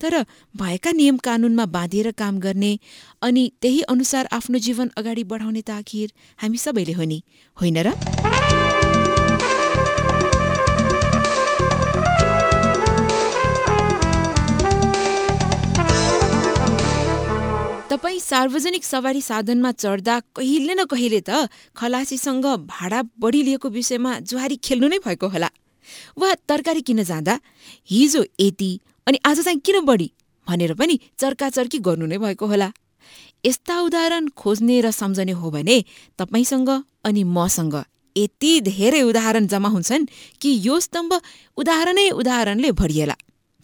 तर भएका नियम कानूनमा बाँधिएर काम गर्ने अनि त्यही अनुसार आफ्नो जीवन अगाडि बढाउने त आखिर हामी सबैले हो नि। होइन र? तपाईँ सार्वजनिक सवारी साधनमा चढ्दा कहिले न कहिले त खलासीसँग भाडा बढी लिएको विषयमा जुहारी खेल्नु नै भएको होला। वा तरकारी किन्न जाँदा? हिजो यति अनि आज चाहिँ किन बढी? भनेर पनि चर्काचर्की गर्नु नै भएको होला। यस्ता उदाहरण खोज्ने र सम्झने हो भने तपाईँसँग अनि मसँग यति धेरै उदाहरण जम्मा हुन्छन् कि यो स्तम्भ उदाहरणै उदाहरणले भरिएला।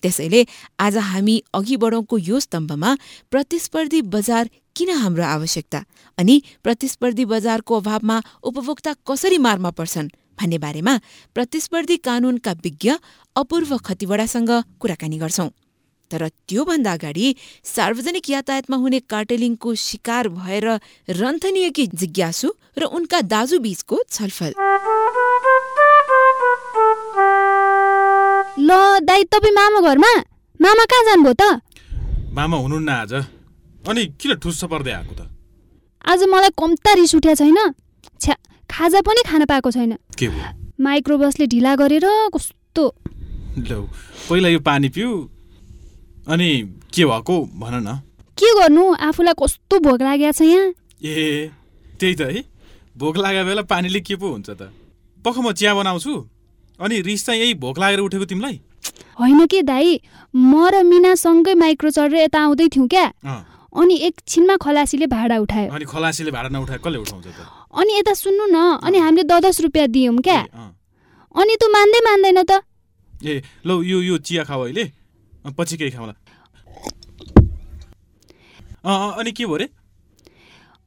त्यसैले आज हामी अघि बढौँको यो स्तम्भमा प्रतिस्पर्धी बजार किन हाम्रो आवश्यकता अनि प्रतिस्पर्धी बजारको अभावमा उपभोक्ता कसरी मारमा पर्छन्? भन्ने बारेमा प्रतिस्पर्धी कानूनका विज्ञ अपूर्व खतिवडासँग कुराकानी गर्छौं। तर त्योभन्दा अगाडि सार्वजनिक यातायातमा हुने कार्टेलिङको शिकार भएर रन्थनिएकी जिज्ञासु र उनका दाजु बीचको छलफल? ल दाइ तपाईँ मामा घरमा? मामा कहाँ जानुभयो त? मामा हुनुहुन्न आज। अनि किन ठुस्स पर्दै आएको त? आज मलाई कम्ता रिस उठ्या छैन। छ्या खाजा पनि खान पाएको छैन। माइक्रोबसले ढिला गरेर कस्तो? लौ पहिला यो पानी पिउ अनि के भएको भन न। के गर्नु? आफूलाई कस्तो भोक लागेको छ यहाँ? ए त्यही त है। भोक लागेको बेला पानीले के पो हुन्छ त? पख म चिया बनाउँछु। अनि रिस चाहिँ यही भोक लागेर उठेको तिमीलाई? होइन के दाइ म र मिनासँगै माइक्रो चढेर यता आउँदै थियौँ क्या। अनि एकछिनमा खलासीले भाडा उठायो। अनि खलासीले भाडा नउठाए कसले उठाउँछ त? अनि यता सुन्नु न अनि हामीले द दस रुपियाँ दियौँ क्या। अनि तँ मान्दै मान्दैन त। ए लौ यो यो चिया खाऊ अहिले। पछि केही खाउँला अनि के भयो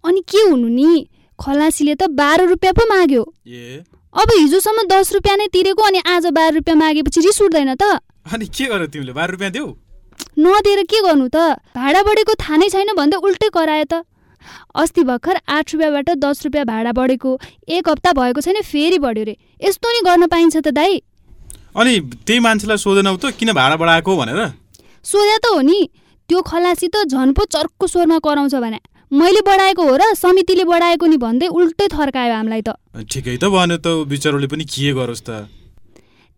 अनि के हुनु नि? खलासीले त बाह्र रुपियाँ पो माग्यो। ए। अब हिजोसम्म दस रुपियाँ नै तिरेको अनि आज बाह्र रुपियाँ मागेपछि रिस उठ्दैन त। अनि के गर्यो तिमीले? बाह्र रुपियाँ देऊ नदिएर के गर्नु त? भाडा बढेको थाहा नै छैन भन्दै उल्टै करायो त। अस्ति भर्खर आठ रुपियाँबाट दस रुपियाँ भाडा बढेको। एक हप्ता भएको छैन फेरि बढ्यो रे। यस्तो नि गर्न पाइन्छ त दाइ। अनि त्यही मान्छेलाई सोधेनौ त किन भाडा बढाएको भनेर? सोध्या त हो नि। त्यो खलासी त झन् पो चर्को स्वरमा कराउँछ भने। मैले बढाएको हो र समितिले बढाएको नि भन्दै उल्टै थर्कायो हामीलाई त। ठिकै त भन्यो त बिचरोले पनि के गरोस् त?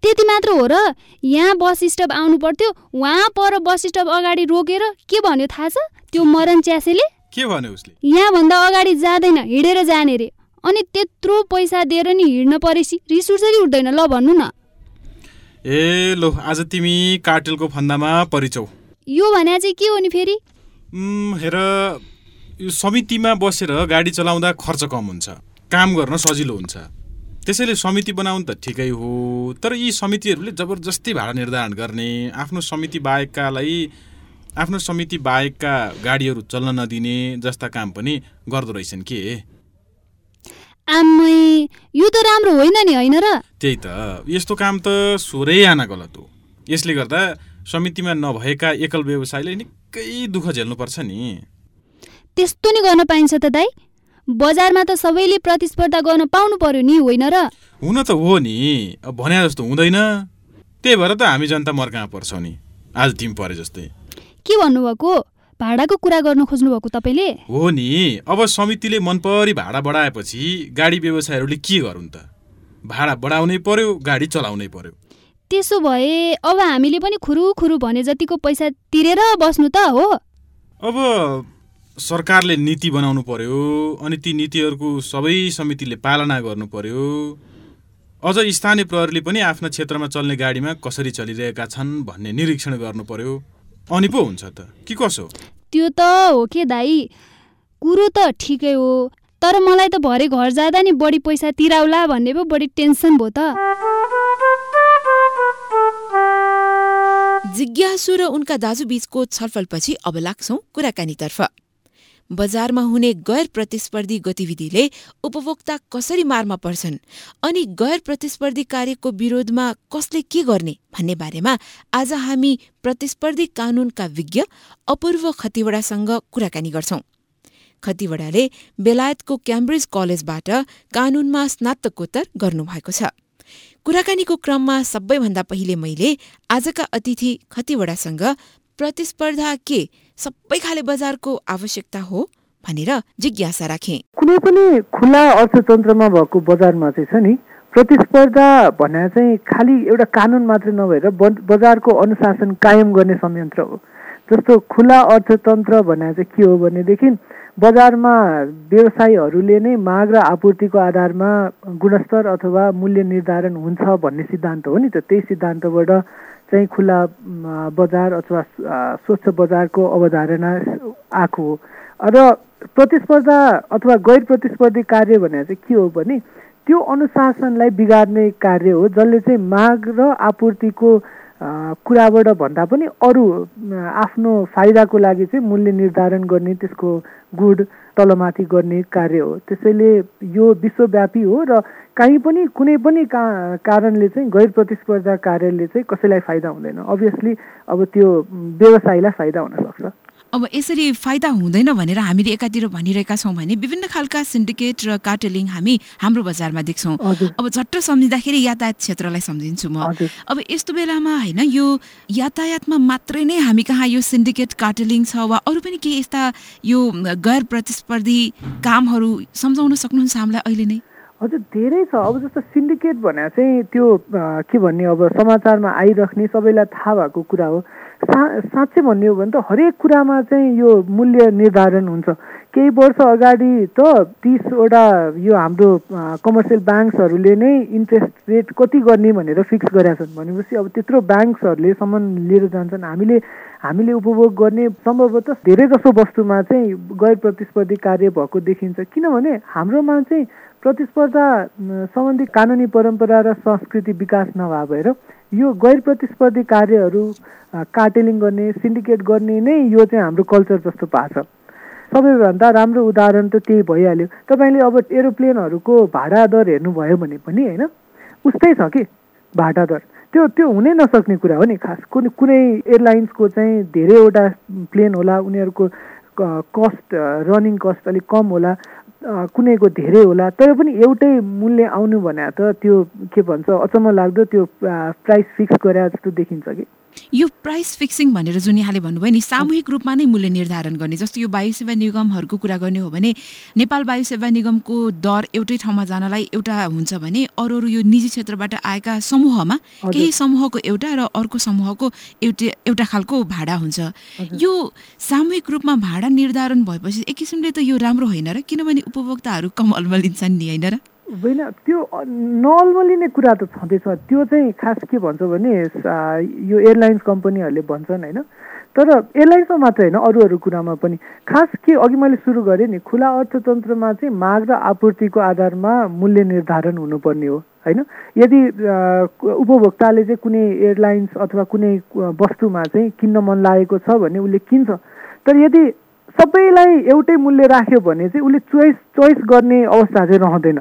त्यति मात्र हो र यहाँ बस स्टप आउनु पर्थ्यो। वहाँ पर बस स्टप अगाडि रोकेर के भन्यो थाहा छ? त्यो मरन च्यासेले? के भन्यो उसले? यहाँभन्दा अगाडि जाँदैन हिँडेर जाने रे। अनि त्यत्रो पैसा दिएर नि हिँड्न परेपछि रिस उठ्छ कि उठ्दैन ल भन्नु न। ए लो आज तिमी कार्टेलको फन्दामा परिचौ यो भने चाहिँ के हो नि फेरि? हेर यो समितिमा बसेर गाडी चलाउँदा खर्च कम हुन्छ। काम गर्न सजिलो हुन्छ। त्यसैले समिति बनाउनु त ठिकै हो। तर यी समितिहरूले जबरजस्ती भाडा निर्धारण गर्ने आफ्नो समिति बाहेककालाई आफ्नो समिति बाहेकका गाडीहरू चल्न नदिने जस्ता काम पनि गर्दो रहेछन् के? आमै यो त राम्रो होइन नि होइन र? त्यही त। यस्तो काम त सोरै आना गलत हो। यसले गर्दा समितिमा नभएका एकल व्यवसायले निकै दुःख झेल्नुपर्छ नि। त्यस्तो नि गर्न पाइन्छ त दाइ बजारमा त सबैले प्रतिस्पर्धा गर्न पाउनु पर्यो नि होइन र? हुन त हो नि। भने जस्तो हुँदैन। त्यही भएर त हामी जनता मर्कामा पर्छौँ नि। आज तिमी परे जस्तै। के भन्नुभएको? भाडाको कुरा गर्न खोज्नु भएको तपाईँले? हो नि। अब समितिले मनपरी भाडा बढाएपछि गाडी व्यवसायहरूले के गरून् त? भाडा बढाउनै पर्यो गाडी चलाउनै पर्यो। त्यसो भए अब हामीले पनि खुरु खुरु भने जतिको पैसा तिरेर बस्नु त हो। अब सरकारले नीति बनाउनु पर्यो अनि ती नीतिहरूको सबै समितिले पालना गर्नु पर्यो। अझ स्थानीय प्रहरीले पनि आफ्ना क्षेत्रमा चल्ने गाडीमा कसरी चलिरहेका छन् भन्ने निरीक्षण गर्नु पर्यो। अनि पो हुन्छ त। कि कसो? त्यो त हो के दाइ कुरो त ठिकै हो तर मलाई त भरे घर जाँदा नि बढी पैसा तिराउला भन्ने पो बढी टेन्सन भयो त। जिज्ञासु र उनका दाजु बीचको छलफलपछि अब लाग्छौं कुराकानीतर्फ। बजारमा हुने गैर प्रतिस्पर्धी गतिविधिले उपभोक्ता कसरी मारमा पर्छन्? अनि गैर प्रतिस्पर्धी कार्यको विरोधमा कसले के गर्ने भन्ने बारेमा आज हामी प्रतिस्पर्धी कानूनका विज्ञ अपूर्व खतिवड़ासँग कुराकानी गर्छौं। खतिवड़ाले बेलायतको क्याम्ब्रिज कलेजबाट कानूनमा स्नातकोत्तर गर्नुभएको छ। कुराकानीको क्रममा सबैभन्दा पहिले मैले आजका अतिथि खतिवड़ासँग प्रतिस्पर्धा के सबै खाले बजारको आवश्यकता हो भनेर जिज्ञासा राखे। कुनै पनि खुला अर्थतन्त्रमा भएको बजारमा चाहिँ छ नि प्रतिस्पर्धा भने चाहिँ खालि एउटा कानुन मात्रै नभएर बजारको अनुशासन कायम गर्ने संयन्त्र हो। जस्तो खुला अर्थतन्त्र भने चाहिँ के हो भनेदेखि बजारमा व्यवसायीहरूले नै माग र आपूर्तिको आधारमा गुणस्तर अथवा मूल्य निर्धारण हुन्छ भन्ने सिद्धान्त हो नि त त्यही सिद्धान्तबाट चाहिँ खुला बजार अथवा स्वच्छ बजारको अवधारणा आएको हो। र प्रतिस्पर्धा अथवा गैर प्रतिस्पर्धी कार्य भने चाहिँ के हो भने त्यो अनुशासनलाई बिगार्ने कार्य हो जसले चाहिँ माग र आपूर्तिको कुराबाट भन्दा पनि अरू आफ्नो फाइदाको लागि चाहिँ मूल्य निर्धारण गर्ने त्यसको गुड तलमाथि गर्ने कार्य हो। त्यसैले यो विश्वव्यापी हो र काहीँ पनि कुनै पनि का कारणले चाहिँ गैर प्रतिस्पर्धा कार्यले चाहिँ कसैलाई फाइदा हुँदैन। अभियसली अब त्यो व्यवसायीलाई फाइदा हुनसक्छ अब यसरी फाइदा हुँदैन भनेर हामीले एकातिर भनिरहेका छौँ भने विभिन्न खालका सिन्डिकेट र कार्टेलिङ हामी हाम्रो बजारमा देख्छौँ। अब झट्ट सम्झिँदाखेरि यातायात क्षेत्रलाई सम्झिन्छु म। अब यस्तो बेलामा होइन यो यातायातमा मात्रै नै हामी कहाँ यो सिन्डिकेट कार्टेलिङ छ वा अरू पनि केही यस्ता यो गैर प्रतिस्पर्धी कामहरू सम्झाउन सक्नुहुन्छ हामीलाई अहिले नै? हजुर धेरै छ। अब जस्तो सिन्डिकेट भने चाहिँ त्यो के भन्ने अब समाचारमा आइराख्ने सबैलाई थाहा भएको कुरा हो। सा साँच्चै भन्ने हो भने त हरेक कुरामा चाहिँ यो मूल्य निर्धारण हुन्छ। केही वर्ष अगाडि त तिसवटा यो हाम्रो कमर्सियल ब्याङ्क्सहरूले नै इन्ट्रेस्ट रेट कति गर्ने भनेर फिक्स गरेका छन्। भनेपछि अब त्यत्रो ब्याङ्क्सहरूले सामान लिएर जान्छन्। हामीले हामीले उपभोग गर्ने सम्भवतः धेरै जसो वस्तुमा चाहिँ गैर प्रतिस्पर्धी कार्य भएको देखिन्छ। किनभने हाम्रोमा चाहिँ प्रतिस्पर्धा सम्बन्धी कानुनी परम्परा र संस्कृति विकास नभए भएर यो गैर प्रतिस्पर्धी कार्यहरू कार्टेलिङ गर्ने सिन्डिकेट गर्ने नै यो चाहिँ हाम्रो कल्चर जस्तो भएको छ सबैभन्दा राम्रो उदाहरण त त्यही भइहाल्यो। तपाईँले अब एरोप्लेनहरूको भाडा दर हेर्नुभयो भने पनि होइन उस्तै छ कि भाडा दर त्यो त्यो हुनै नसक्ने कुरा हो नि खास। कुनै कुनै एयरलाइन्सको चाहिँ धेरैवटा प्लेन होला उनीहरूको कस्ट रनिङ कस्ट अलिक कम होला। कुनैको धेरै होला तर पनि एउटै मूल्य आउनु भने त त्यो के भन्छ अचम्म लाग्दो त्यो प्राइस फिक्स गरे जस्तो देखिन्छ कि? यो प्राइस फिक्सिङ भनेर जुन यहाँले भन्नुभयो नि सामूहिक रूपमा नै मूल्य निर्धारण गर्ने जस्तो यो वायु सेवा निगमहरूको कुरा गर्ने हो भने नेपाल वायु सेवा निगमको दर एउटै ठाउँमा जानलाई एउटा हुन्छ भने अरू अरू यो निजी क्षेत्रबाट आएका समूहमा केही समूहको एउटा र अर्को समूहको एउटै एउटा खालको भाडा हुन्छ। यो सामूहिक रूपमा भाडा निर्धारण भएपछि एक किसिमले त यो राम्रो होइन र किनभने उपभोक्ताहरू कम अल्मलिन्छन् नि होइन र? होइन त्यो नर्मली नै कुरा त छँदैछ। त्यो चाहिँ खास के भन्छ भने यो एयरलाइन्स कम्पनीहरूले भन्छन् होइन? तर एयरलाइन्समा मात्रै होइन अरू अरू कुरामा पनि। खास के अघि मैले सुरु गरेँ नि खुला अर्थतन्त्रमा चाहिँ माग र आपूर्तिको आधारमा मूल्य निर्धारण हुनुपर्ने हो होइन? यदि उपभोक्ताले चाहिँ कुनै एयरलाइन्स अथवा कुनै वस्तुमा चाहिँ किन्न मन लागेको छ भने उसले किन्छ। तर यदि सबैलाई एउटै मूल्य राख्यो भने चाहिँ उसले चोइस चोइस गर्ने अवस्था चाहिँ रहँदैन।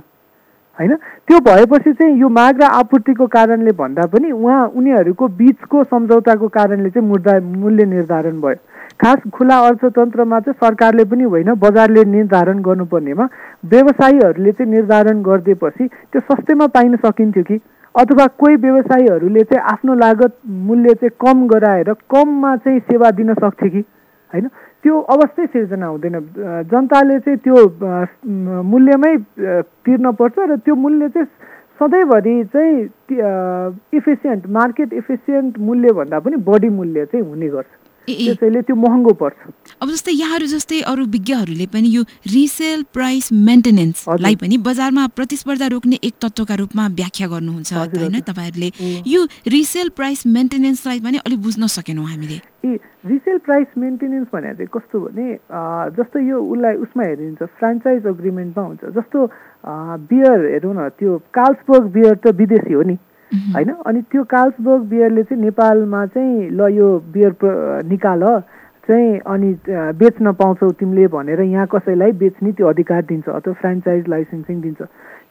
होइन? त्यो भएपछि चाहिँ यो माग र आपूर्तिको कारणले भन्दा पनि उहाँ उनीहरूको बिचको सम्झौताको कारणले चाहिँ मुद्दा मूल्य निर्धारण भयो। खास खुला अर्थतन्त्रमा चाहिँ सरकारले पनि होइन बजारले निर्धारण गर्नुपर्नेमा व्यवसायीहरूले चाहिँ निर्धारण गरिदिएपछि त्यो सस्तैमा पाइन सकिन्थ्यो कि? अथवा कोही व्यवसायीहरूले चाहिँ आफ्नो लागत मूल्य चाहिँ कम गराएर कममा चाहिँ सेवा दिन सक्थे कि? होइन? त्यो अवस्थै सिर्जना हुँदैन जनताले चाहिँ त्यो मूल्यमै तिर्न पर्छ र त्यो मूल्य चाहिँ सधैँभरि चाहिँ इफिसियन्ट मार्केट इफिसियन्ट मूल्यभन्दा पनि बढी मूल्य चाहिँ हुने गर्छ। त्यसैले त्यो महँगो पर्छ। अब जस्तै यहाँहरू जस्तै अरू विज्ञहरूले पनि यो रिसेल प्राइस मेन्टेनेन्सलाई पनि बजारमा प्रतिस्पर्धा रोक्ने एक तत्त्वका रूपमा व्याख्या गर्नुहुन्छ होइन तपाईँहरूले? यो रिसेल प्राइस मेन्टेनेन्सलाई पनि अलिक बुझ्न सकेनौँ हामीले। ए रिसेल प्राइस मेन्टेनेन्स भने चाहिँ कस्तो भने जस्तो यो उसलाई उसमा हेरिन्छ फ्रेन्चाइज अग्रिमेन्टमा हुन्छ। जस्तो बियर हेरौँ न त्यो काल्सबर्ग बियर त विदेशी हो नि। होइन? अनि त्यो काल्सबर्ग बियरले चाहिँ नेपालमा चाहिँ ल यो बियर निकाल चाहिँ अनि बेच्न पाउँछौ तिमीले भनेर यहाँ कसैलाई बेच्ने त्यो अधिकार दिन्छ अथवा फ्रेन्चाइज लाइसेन्सिङ दिन्छ।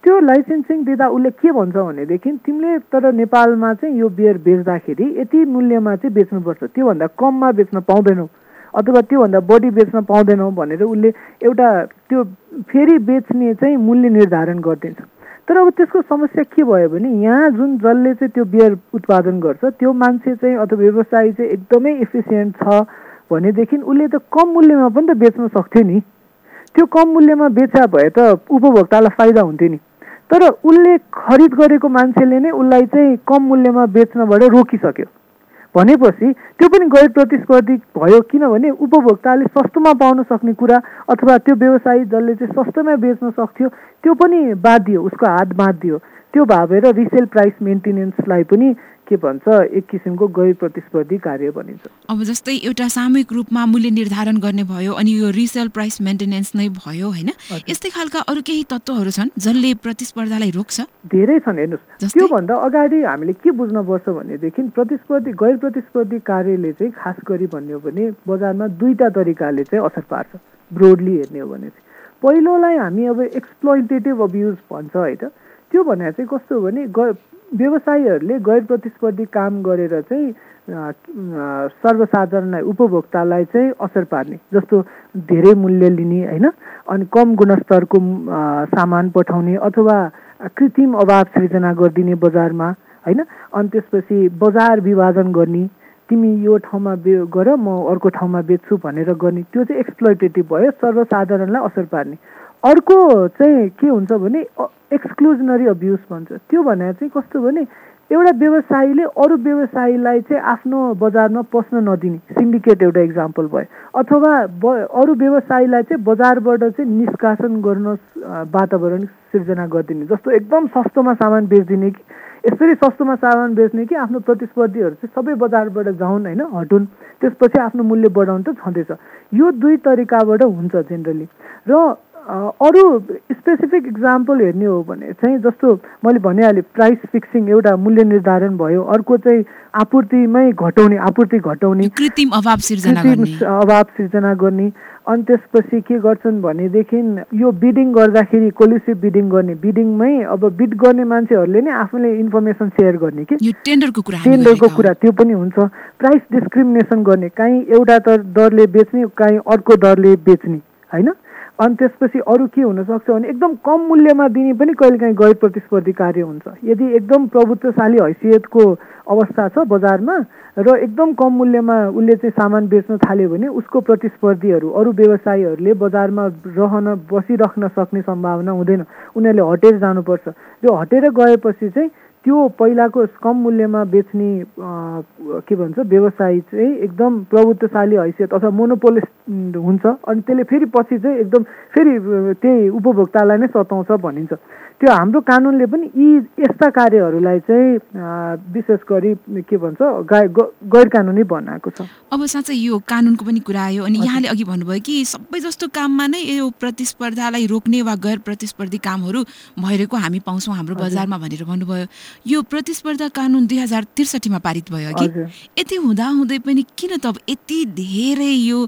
त्यो लाइसेन्सिङ दिँदा उसले के भन्छ भनेदेखि तिमीले तर नेपालमा चाहिँ यो बियर बेच्दाखेरि यति मूल्यमा चाहिँ बेच्नुपर्छ। त्योभन्दा कममा बेच्न पाउँदैनौ अथवा त्योभन्दा बढी बेच्न पाउँदैनौ भनेर उसले एउटा त्यो फेरि बेच्ने चाहिँ मूल्य निर्धारण गरिदिन्छ। तर अब त्यसको समस्या के भयो भने यहाँ जुन जसले चाहिँ त्यो बियर उत्पादन गर्छ त्यो मान्छे चाहिँ अथवा व्यवसायी चाहिँ एकदमै इफिसियन्ट छ भनेदेखि उसले त कम मूल्यमा पनि त बेच्न सक्थ्यो नि। त्यो कम मूल्यमा बेचा भए त उपभोक्तालाई फाइदा हुन्थ्यो नि। तर उसले खरिद गरेको मान्छेले नै उसलाई चाहिँ कम मूल्यमा बेच्नबाट रोकिसक्यो। भनेपछि त्यो पनि गैर प्रतिस्पर्धी भयो किनभने उपभोक्ताले सस्तोमा पाउन सक्ने कुरा अथवा त्यो व्यवसायी जसले चाहिँ सस्तोमा बेच्न सक्थ्यो त्यो पनि बाँधियो उसको हात बाँधियो त्यो भावेर रिसेल प्राइस मेन्टेनेन्सलाई पनि के भन्छ एक किसिमको गैर प्रतिस्पर्धी कार्य भनिन्छ। अब जस्तै एउटा सामूहिक रूपमा मूल्य निर्धारण गर्ने भयो अनि यो रिसेल प्राइस मेन्टेनेन्स नै भयो होइन? यस्तै खालका अरू केही तत्त्वहरू छन् जसले प्रतिस्पर्धालाई रोक्छ? धेरै छन् हेर्नुहोस्। त्योभन्दा अगाडि हामीले के बुझ्नुपर्छ भनेदेखि प्रतिस्पर्धी गैर प्रतिस्पर्धी कार्यले चाहिँ खास गरी भन्यो भने बजारमा दुईटा तरिकाले चाहिँ असर पार्छ। ब्रोडली हेर्ने हो भने चाहिँ। पहिलोलाई हामी अब एक्सप्लोइटेटिभ अब्युज भन्छ होइन? त्यो भने चाहिँ कस्तो हो भने व्यवसायीहरूले गैर प्रतिस्पर्धी काम गरेर चाहिँ सर्वसाधारणलाई उपभोक्तालाई चाहिँ असर पार्ने जस्तो धेरै मूल्य लिने होइन? अनि कम गुणस्तरको सामान पठाउने अथवा कृत्रिम अभाव सृजना गरिदिने बजारमा होइन? अनि त्यसपछि बजार विभाजन गर्ने तिमी यो ठाउँमा बे गर म अर्को ठाउँमा बेच्छु भनेर गर्ने त्यो चाहिँ एक्सप्लोइटेटिभ भयो सर्वसाधारणलाई असर पार्ने। अर्को चाहिँ के हुन्छ भने एक्सक्लुजनरी अब्युज भन्छ। त्यो भने चाहिँ कस्तो भने एउटा व्यवसायीले अरू व्यवसायीलाई चाहिँ आफ्नो बजारमा पस्न नदिने। सिन्डिकेट एउटा इक्जाम्पल भयो। अथवा ब अरू व्यवसायीलाई चाहिँ बजारबाट चाहिँ निष्कासन गर्न वातावरण सिर्जना गरिदिने। जस्तो एकदम सस्तोमा सामान बेचिदिने कि यसरी सस्तोमा सामान बेच्ने कि आफ्नो प्रतिस्पर्धीहरू चाहिँ सबै बजारबाट जाउन् होइन हटुन्। त्यसपछि आफ्नो मूल्य बढाउनु त छँदैछ। यो दुई तरिकाबाट हुन्छ जेनरली र अरू स्पेसिफिक इक्जाम्पल हेर्ने हो भने चाहिँ जस्तो मैले भनिहालेँ प्राइस फिक्सिङ एउटा मूल्य निर्धारण भयो अर्को चाहिँ आपूर्तिमै घटाउने आपूर्ति घटाउने कृत्रिम अभाव सिर्जना अभाव सिर्जना गर्ने। अनि त्यसपछि के गर्छन् भनेदेखि यो बिडिङ गर्दाखेरि कोलिसिभ बिडिङ गर्ने बिडिङमै अब बिड गर्ने मान्छेहरूले नै आफूले इन्फर्मेसन सेयर गर्ने कि। टेन्डरको कुरा टेन्डरको कुरा त्यो पनि हुन्छ। प्राइस डिस्क्रिमिनेसन गर्ने काहीँ एउटा त दरले बेच्ने काहीँ अर्को दरले बेच्ने होइन? अनि त्यसपछि अरू के हुनसक्छ भने एकदम कम मूल्यमा दिने पनि कहिलेकाहीँ गैर प्रतिस्पर्धी कार्य हुन्छ। यदि एकदम प्रभुत्वशाली हैसियतको अवस्था छ बजारमा र एकदम कम मूल्यमा उसले चाहिँ सामान बेच्न थाल्यो भने उसको प्रतिस्पर्धीहरू अरू व्यवसायीहरूले बजारमा रहन बसिराख्न सक्ने सम्भावना हुँदैन। उनीहरूले हटेर जानुपर्छ। त्यो हटेर गएपछि चाहिँ त्यो पहिलाको कम मूल्यमा बेच्ने के भन्छ व्यवसायी चाहिँ एकदम प्रभुत्वशाली हैसियत अथवा मोनोपोलिस्ट हुन्छ। अनि त्यसले फेरि पछि चाहिँ एकदम फेरि त्यही उपभोक्तालाई नै सताउँछ भनिन्छ। त्यो हाम्रो कानुनले पनि यी यस्ता कार्यहरूलाई चाहिँ विशेष गरी के भन्छ गैर कानुनी बनाएको छ। अब साँच्चै यो कानुनको पनि कुरा आयो अनि यहाँले अघि भन्नुभयो कि सबै जस्तो काममा नै यो प्रतिस्पर्धालाई रोक्ने वा गैर प्रतिस्पर्धी कामहरू भइरहेको हामी पाउँछौँ हाम्रो बजारमा भनेर भन्नुभयो। यो प्रतिस्पर्धा कानुन दुई हजार त्रिसठीमा पारित भयो अघि यति हुँदा हुँदै पनि किन त अब यति धेरै यो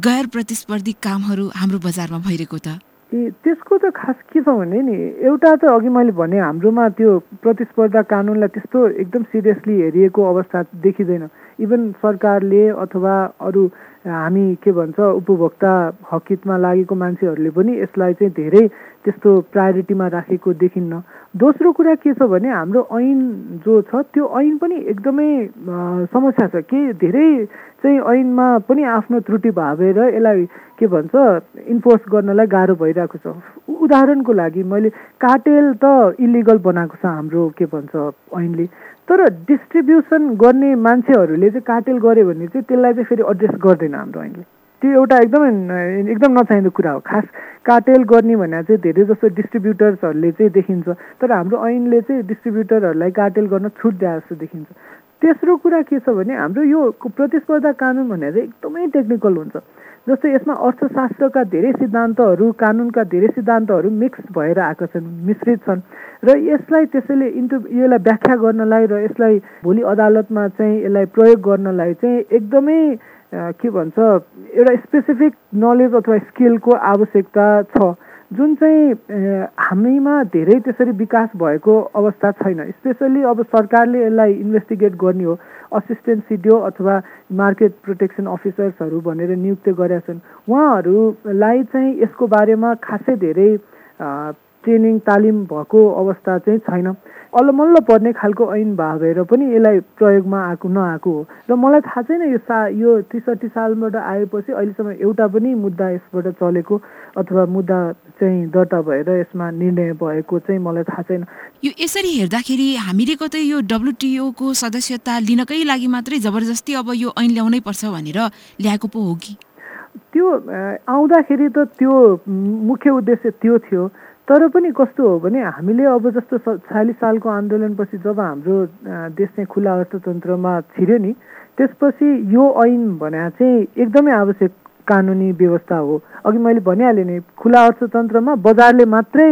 गैर प्रतिस्पर्धी कामहरू हाम्रो बजारमा भइरहेको त? ए त्यसको त खास के छ भने नि एउटा त अघि मैले भने हाम्रोमा त्यो प्रतिस्पर्धा कानुनलाई त्यस्तो एकदम सिरियसली हेरिएको अवस्था देखिँदैन। इभन सरकारले अथवा अरू हामी के भन्छ उपभोक्ता हकितमा लागेको मान्छेहरूले पनि यसलाई चाहिँ धेरै त्यस्तो प्रायोरिटीमा राखेको देखिन्न। दोस्रो कुरा के छ भने हाम्रो ऐन जो छ त्यो ऐन पनि एकदमै समस्या छ के धेरै चाहिँ ऐनमा पनि आफ्नो त्रुटि भावेर यसलाई के भन्छ इन्फोर्स गर्नलाई गाह्रो भइरहेको छ। उदाहरणको लागि मैले काटेल त इलिगल बनाएको छ हाम्रो के भन्छ ऐनले। तर डिस्ट्रिब्युसन गर्ने मान्छेहरूले चाहिँ काटेल गऱ्यो भने चाहिँ त्यसलाई चाहिँ फेरि एड्रेस गर्दैन हाम्रो ऐनले त्यो एउटा एकदमै एकदम नचाहिँदो कुरा हो। खास काटेल गर्ने भने चाहिँ धेरै जस्तो डिस्ट्रिब्युटर्सहरूले चाहिँ देखिन्छ। तर हाम्रो ऐनले चाहिँ डिस्ट्रिब्युटरहरूलाई काटेल गर्न छुट दिए जस्तो देखिन्छ। तेस्रो कुरा के छ भने हाम्रो यो प्रतिस्पर्धा कानुन भनेर एकदमै टेक्निकल हुन्छ। जस्तै यसमा अर्थशास्त्रका धेरै सिद्धान्तहरू कानुनका धेरै सिद्धान्तहरू मिक्स भएर आएका छन् मिश्रित छन्। र यसलाई त्यसैले इन्टु यसलाई व्याख्या गर्नलाई र यसलाई भोलि अदालतमा चाहिँ यसलाई प्रयोग गर्नलाई चाहिँ एकदमै के भन्छ एउटा स्पेसिफिक नलेज अथवा स्किलको आवश्यकता छ। जुन चाहिँ हामीमा धेरै त्यसरी विकास भएको अवस्था छैन। स्पेसल्ली अब सरकारले यसलाई इन्भेस्टिगेट गर्ने हो। असिस्टेन्ट सिडिओ अथवा मार्केट प्रोटेक्सन अफिसर्सहरू भनेर नियुक्त गरेका छन्। उहाँहरूलाई चाहिँ यसको बारेमा खासै धेरै ट्रेनिङ तालिम भएको अवस्था चाहिँ छैन। अल्लमल्ल पर्ने खालको ऐन भएर पनि यसलाई प्रयोगमा आएको नआएको हो। र मलाई थाहा छैन यो सा यो त्रिसठी सालबाट आएपछि अहिलेसम्म एउटा पनि मुद्दा यसबाट चलेको अथवा मुद्दा चाहिँ दर्ता भएर यसमा निर्णय भएको चाहिँ मलाई थाहा छैन। यो यसरी हेर्दाखेरि हामीले कतै यो डब्लुटिओको सदस्यता लिनकै लागि मात्रै जबरजस्ती अब यो ऐन ल्याउनै पर्छ भनेर ल्याएको पो हो कि? त्यो आउँदाखेरि त त्यो मुख्य उद्देश्य त्यो थियो। तर पनि कस्तो हो भने हामीले अब जस्तो छयालिस सालको आन्दोलनपछि जब हाम्रो देश चाहिँ खुला अर्थतन्त्रमा छिर्यो नि त्यसपछि यो ऐन भने चाहिँ एकदमै आवश्यक कानुनी व्यवस्था हो। अघि मैले भनिहालेँ नि खुला अर्थतन्त्रमा बजारले मात्रै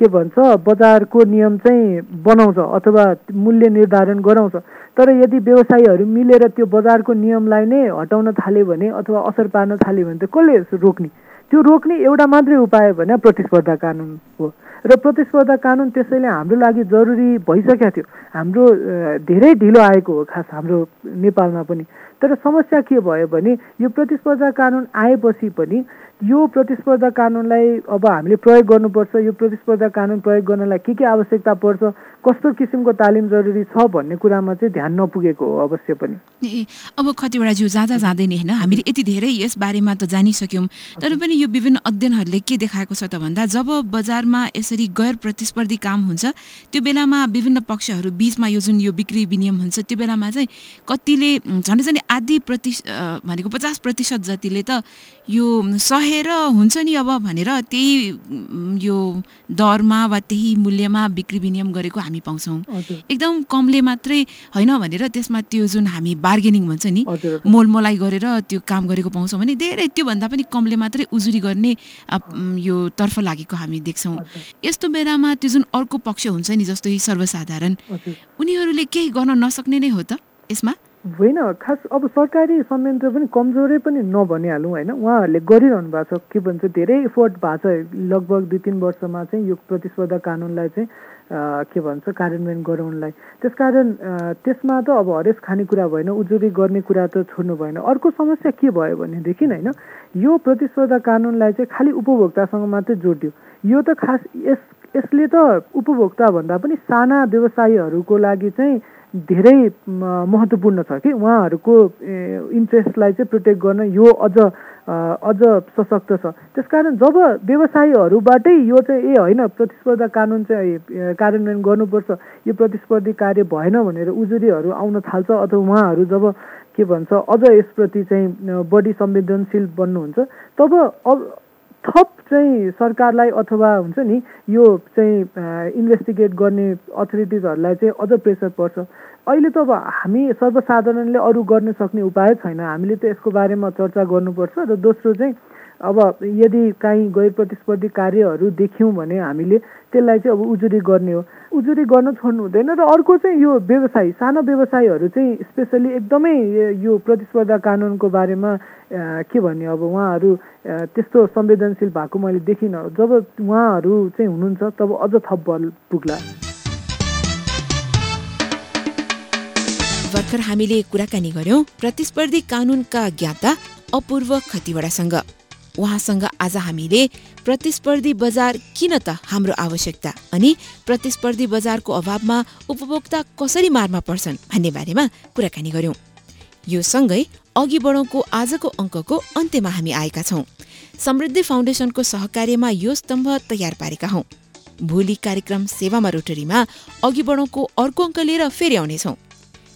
के भन्छ बजारको नियम चाहिँ बनाउँछ अथवा मूल्य निर्धारण गराउँछ। तर यदि व्यवसायीहरू मिलेर त्यो बजारको नियमलाई नै हटाउन थाल्यो भने अथवा असर पार्न थाल्यो भने त कसले रोक्ने? त्यो रोक्ने एउटा मात्रै उपाय भने प्रतिस्पर्धा कानुन हो। र प्रतिस्पर्धा कानुन त्यसैले हाम्रो लागि जरुरी भइसकेको थियो। हाम्रो धेरै ढिलो आएको हो खास हाम्रो नेपालमा पनि। तर समस्या के भयो भने यो प्रतिस्पर्धा कानुन आएपछि पनि यो प्रतिस्पर्धा कानुनलाई अब हामीले प्रयोग गर्नुपर्छ यो प्रतिस्पर्धा कानुन प्रयोग गर्नलाई के के आवश्यकता पर्छ कस्तो किसिमको तालिम जरुरी छ भन्ने कुरामा चाहिँ ध्यान नपुगेको हो अवश्य पनि। ए अब कतिवटा जिउ जाँदा जाँदै नै होइन? हामीले यति धेरै यस बारेमा त जानिसक्यौँ। तर पनि यो विभिन्न अध्ययनहरूले के देखाएको छ त भन्दा जब बजारमा यसरी गैर प्रतिस्पर्धी काम हुन्छ त्यो बेलामा विभिन्न पक्षहरू बिचमा यो जुन यो बिक्री विनियम हुन्छ त्यो बेलामा चाहिँ कतिले झन्डै झन्डै आधी प्रति भनेको पचास प्रतिशत जतिले त यो सहेर हुन्छ नि अब भनेर त्यही यो दरमा वा त्यही मूल्यमा बिक्री विनियम गरेको हामी पाउँछौँ। एकदम कमले मात्रै होइन भनेर त्यसमा त्यो जुन हामी बार्गेनिङ भन्छ नि मोलमोलाई गरेर त्यो काम गरेको पाउँछौँ भने धेरै त्योभन्दा पनि कमले मात्रै उजुरी गर्ने यो तर्फ लागेको हामी देख्छौँ। यस्तो बेलामा त्यो जुन अर्को पक्ष हुन्छ नि जस्तो सर्वसाधारण उनीहरूले केही गर्न नसक्ने नै हो त यसमा? होइन खास अब सरकारी संयन्त्र पनि कमजोरै पनि नभनिहालौँ होइन। उहाँहरूले गरिरहनु भएको छ। के भन्छ धेरै इफोर्ट भएको छ। लगभग दुई तिन वर्षमा चाहिँ यो प्रतिस्पर्धा कानुनलाई चाहिँ के भन्छ कार्यान्वयन गराउनलाई। त्यसकारण त्यसमा त अब हरेस खानेकुरा भएन उजुरी गर्ने कुरा त छोड्नु भएन। अर्को समस्या के भयो भनेदेखि होइन यो प्रतिस्पर्धा कानुनलाई चाहिँ खालि उपभोक्तासँग मात्रै जोडियो। यो त खास यस यसले त उपभोक्ता भन्दा पनि साना व्यवसायीहरूको लागि चाहिँ धेरै महत्त्वपूर्ण छ कि उहाँहरूको इन्ट्रेस्टलाई चाहिँ प्रोटेक्ट गर्न यो अझ अझ सशक्त छ। त्यसकारण जब व्यवसायीहरूबाटै यो चाहिँ ए होइन प्रतिस्पर्धा कानुन चाहिँ कार्यान्वयन गर्नुपर्छ यो प्रतिस्पर्धी कार्य भएन भनेर उजुरीहरू आउन थाल्छ अथवा उहाँहरू जब के भन्छ अझ यसप्रति चाहिँ बढी संवेदनशील बन्नुहुन्छ तब अब थप चाहिँ सरकारलाई अथवा हुन्छ नि यो चाहिँ इन्भेस्टिगेट गर्ने अथोरिटिजहरूलाई चाहिँ अझ प्रेसर पर्छ। अहिले त अब हामी सर्वसाधारणले अरू गर्न सक्ने उपाय छैन। हामीले त यसको बारेमा चर्चा गर्नुपर्छ र दोस्रो चाहिँ अब यदि काहीँ गैर प्रतिस्पर्धी कार्यहरू देख्यौँ भने हामीले त्यसलाई चाहिँ अब उजुरी गर्ने हो। उजुरी गर्न छोड्नु हुँदैन र अर्को चाहिँ यो व्यवसायी सानो व्यवसायीहरू चाहिँ स्पेसली एकदमै यो प्रतिस्पर्धा कानुनको बारेमा के भन्ने अब उहाँहरू त्यस्तो संवेदनशील भएको मैले देखिनँ। जब उहाँहरू चाहिँ हुनुहुन्छ तब अझ थप बल पुग्ला। भर्खर हामीले कुराकानी गर्यौं। प्रतिस्पर्धी कानुनका ज्ञाता अपूर्व खतिवडासँग। उहाँसँग आज हामीले प्रतिस्पर्धी बजार किन त हाम्रो आवश्यकता अनि प्रतिस्पर्धी बजारको अभावमा उपभोक्ता कसरी मारमा पर्छन् भन्ने बारेमा कुराकानी गर्यौं। यो सँगै अघि बढौँको आजको अङ्कको अन्त्यमा हामी आएका छौँ। समृद्धि फाउन्डेसनको सहकार्यमा यो स्तम्भ तयार पारेका हौ। भोलि कार्यक्रम सेवामा रोटरीमा अघि बढौँको अर्को अङ्क लिएर फेरि आउनेछौँ।